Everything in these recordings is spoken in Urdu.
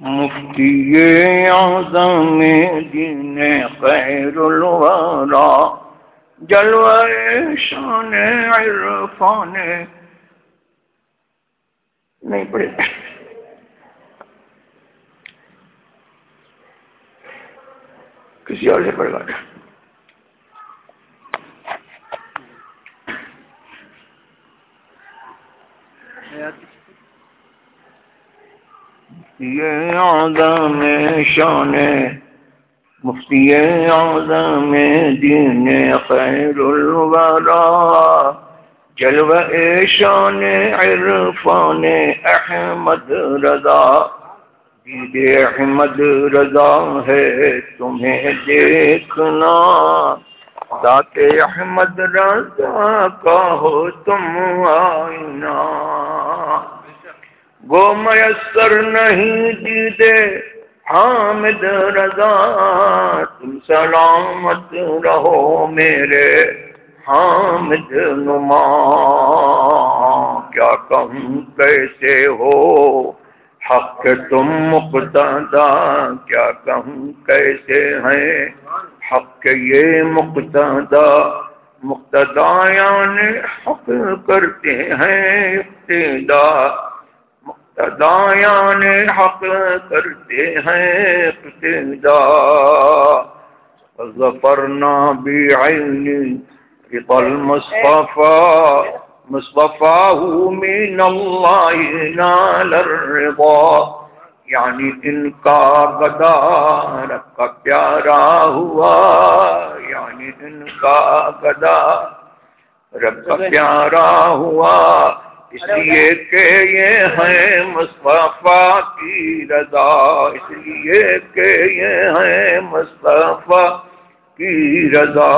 مفتی اعظم دین خیر الورا، جلوہ شان عرفان۔ نہیں پڑے کسی اور سے پڑھ گا مفتی اعظم شان مفتی اعظم دین خیر الورا، جلوہ شان عرفان احمد رضا۔ دید احمد رضا ہے تمہیں دیکھنا۔ ذات احمد رضا کا ہو تم آئینہ۔ وہ میسر نہیں دیدے، حامد رضا، تم سلامت رہو میرے حامد نما۔ کیا کہوں کیسے ہو؟ حق تم مقتدا، کیا کہوں کیسے ہیں؟ حق یہ مقتدا مقتدایان حق کرتے ہیں ابتدا دایان حق کرتے ہیں ابتدا ظفرنا بعین رضا المصطفى۔ مصطفاه من الله نال الرضا۔ یعنی ان کا گدا رب کا پیارا ہوا۔ یعنی ان کا گدا رب کا پیارا ہوا۔ اس لیے کہ یہ ہے مصطفیٰ کی رضا، اس لیے کہ یہ ہے مصطفیٰ کی رضا۔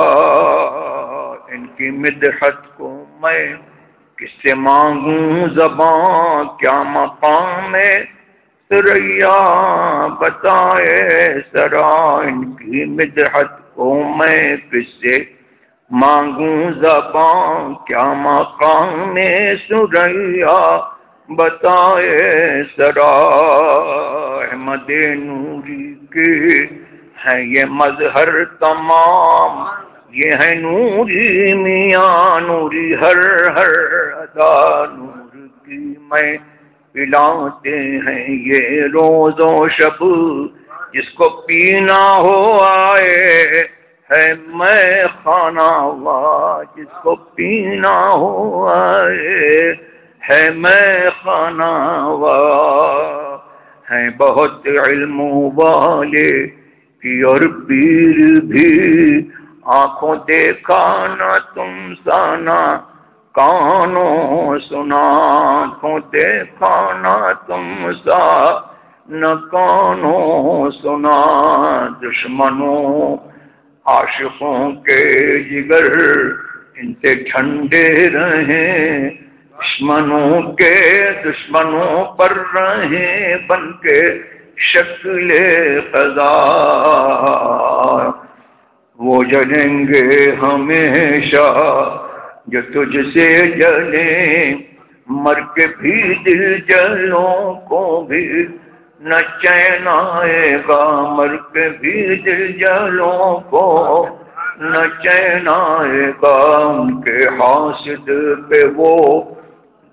ان کی مدحت کو میں کس سے مانگوں؟ زبان کیا مقام سریا بتائے سرا۔ ان کی مدحت کو میں کس سے مانگوں زبان کیا مقام سریا؟ بتائے سرا، احمد نوری کے ہے یہ مظہر تمام؟ یہ ہے نوری میاں، نوری ہر ہر ادا نور کی میں پلاتے ہیں یہ روز و شب۔ جس کو پینا ہو آئے ہے میں خانہ وا جس کو پینا ہو آئے ہے میں خانہ وا ہیں بہت علم والے کی اور پیر بھی۔ آنکھوں دیکھا نہ تم سانا، کانوں سنا۔ آنکھوں دیکھا نہ تم سا، نہ کانوں سنا۔ دشمنوں عاشقوں کے جگر ان سے ٹھنڈے رہیں، دشمنوں کے دشمنوں پر رہیں، بن کے شکل خزا وہ جلیں گے ہمیشہ جو تجھ سے جلیں، مر کے بھی دل جلوں کو بھی۔ نہ چین آئے گا، مر کے بھی دل جلوں کو۔ نہ چین آئے گا، ان کے حاسد پہ وہ۔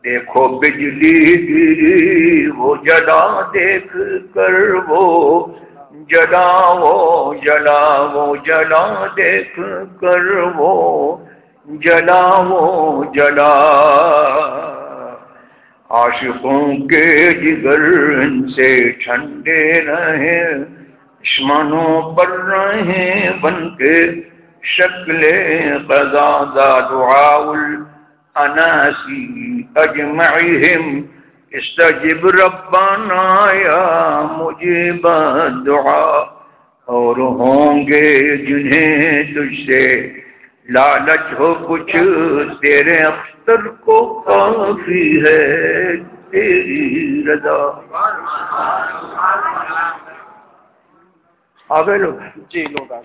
دیکھو بجلی گری، وہ جلا دیکھ کر وہ۔ جلا وہ جلا وہ، جلا دیکھ کر وہ۔ جلا وہ، جلا۔ عاشقوں کے جگر ان سے ٹھنڈے رہے، دشمنوں پر رہے، بن کے شکل قضا دعا الاناسی اجمعهم استجب ربنا یا مجیب دعا اور ہوں گے جنہیں تجھ سے لالچ ہو کچھ تیرے اختر کو کافی ہے تیری رضا۔ آگے لوگ۔ جی لوگ آ